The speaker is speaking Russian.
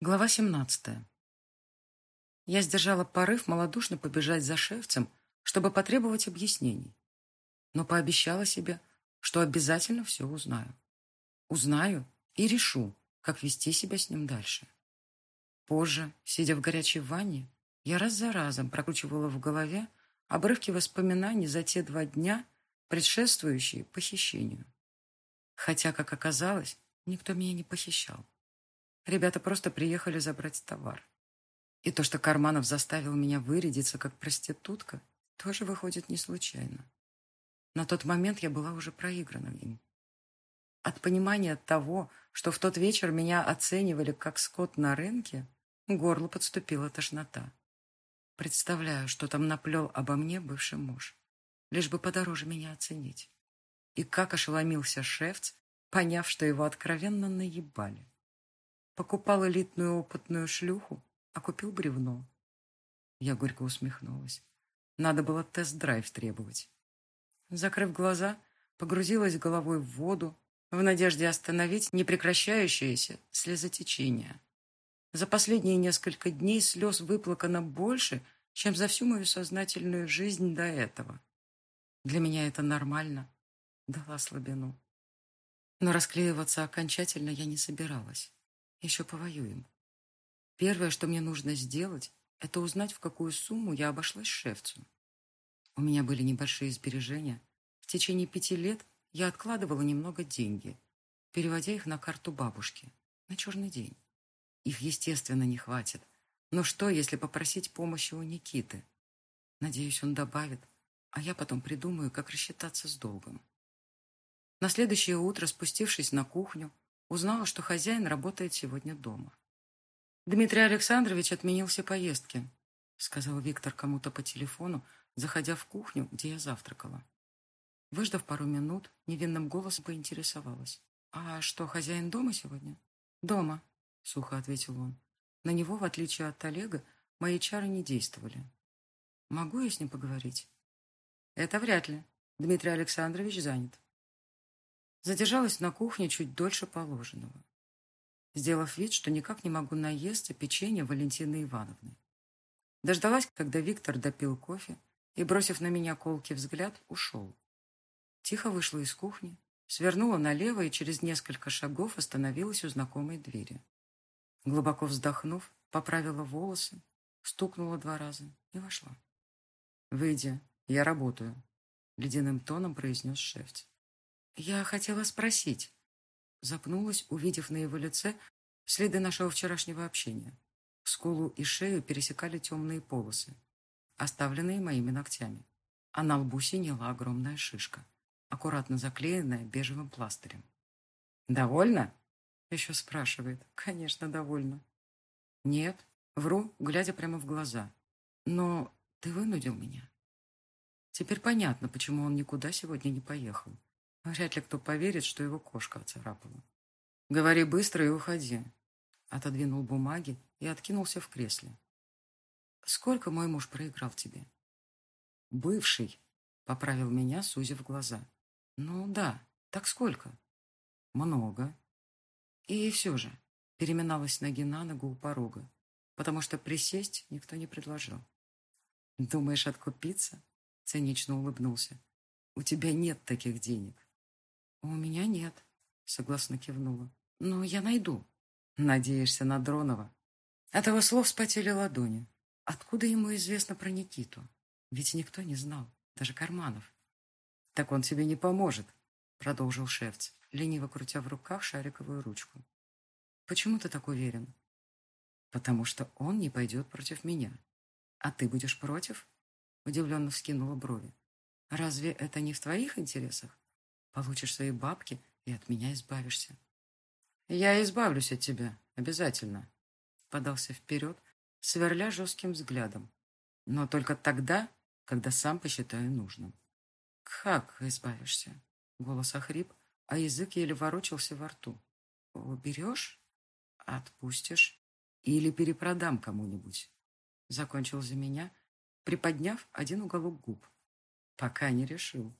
Глава 17. Я сдержала порыв малодушно побежать за шефцем, чтобы потребовать объяснений. Но пообещала себе, что обязательно все узнаю. Узнаю и решу, как вести себя с ним дальше. Позже, сидя в горячей ванне, я раз за разом прокручивала в голове обрывки воспоминаний за те два дня, предшествующие похищению. Хотя, как оказалось, никто меня не похищал. Ребята просто приехали забрать товар. И то, что Карманов заставил меня вырядиться как проститутка, тоже выходит не случайно. На тот момент я была уже проиграна им. От понимания того, что в тот вечер меня оценивали как скот на рынке, горло подступила тошнота. Представляю, что там наплел обо мне бывший муж, лишь бы подороже меня оценить. И как ошеломился шефц, поняв, что его откровенно наебали. Покупал элитную опытную шлюху, а купил бревно. Я горько усмехнулась. Надо было тест-драйв требовать. Закрыв глаза, погрузилась головой в воду, в надежде остановить непрекращающееся слезотечение. За последние несколько дней слез выплакано больше, чем за всю мою сознательную жизнь до этого. Для меня это нормально. Дала слабину. Но расклеиваться окончательно я не собиралась. Еще повоюем. Первое, что мне нужно сделать, это узнать, в какую сумму я обошлась шефцу. У меня были небольшие сбережения. В течение пяти лет я откладывала немного деньги, переводя их на карту бабушки, на черный день. Их, естественно, не хватит. Но что, если попросить помощи у Никиты? Надеюсь, он добавит, а я потом придумаю, как рассчитаться с долгом. На следующее утро, спустившись на кухню, Узнала, что хозяин работает сегодня дома. «Дмитрий Александрович отменил все поездки», сказал Виктор кому-то по телефону, заходя в кухню, где я завтракала. Выждав пару минут, невинным голосом поинтересовалась. «А что, хозяин дома сегодня?» «Дома», — сухо ответил он. На него, в отличие от Олега, мои чары не действовали. «Могу я с ним поговорить?» «Это вряд ли. Дмитрий Александрович занят». Задержалась на кухне чуть дольше положенного, сделав вид, что никак не могу наесться печенья Валентины Ивановны. Дождалась, когда Виктор допил кофе и, бросив на меня колкий взгляд, ушел. Тихо вышла из кухни, свернула налево и через несколько шагов остановилась у знакомой двери. Глубоко вздохнув, поправила волосы, стукнула два раза и вошла. «Выйди, я работаю», — ледяным тоном произнес шеф. «Я хотела спросить». Запнулась, увидев на его лице следы нашего вчерашнего общения. Скулу и шею пересекали темные полосы, оставленные моими ногтями. А на лбу синела огромная шишка, аккуратно заклеенная бежевым пластырем. «Довольно?» — еще спрашивает. «Конечно, довольна». «Нет», — вру, глядя прямо в глаза. «Но ты вынудил меня». Теперь понятно, почему он никуда сегодня не поехал. Вряд ли кто поверит, что его кошка оцарапала. «Говори быстро и уходи». Отодвинул бумаги и откинулся в кресле. «Сколько мой муж проиграл тебе?» «Бывший», — поправил меня, сузив глаза. «Ну да, так сколько?» «Много». И все же переминалась ноги на ногу у порога, потому что присесть никто не предложил. «Думаешь откупиться?» — цинично улыбнулся. «У тебя нет таких денег». «У меня нет», — согласно кивнула. «Но я найду». «Надеешься на Дронова?» От его слов вспотели ладони. Откуда ему известно про Никиту? Ведь никто не знал, даже Карманов. «Так он тебе не поможет», — продолжил Шефц, лениво крутя в руках шариковую ручку. «Почему ты так уверен?» «Потому что он не пойдет против меня. А ты будешь против?» Удивленно вскинула брови. «Разве это не в твоих интересах? Получишь свои бабки и от меня избавишься. Я избавлюсь от тебя, обязательно. Подался вперед, сверля жестким взглядом. Но только тогда, когда сам посчитаю нужным. Как избавишься? Голос охрип, а язык еле ворочался во рту. Уберешь? Отпустишь? Или перепродам кому-нибудь? Закончил за меня, приподняв один уголок губ. Пока не решил.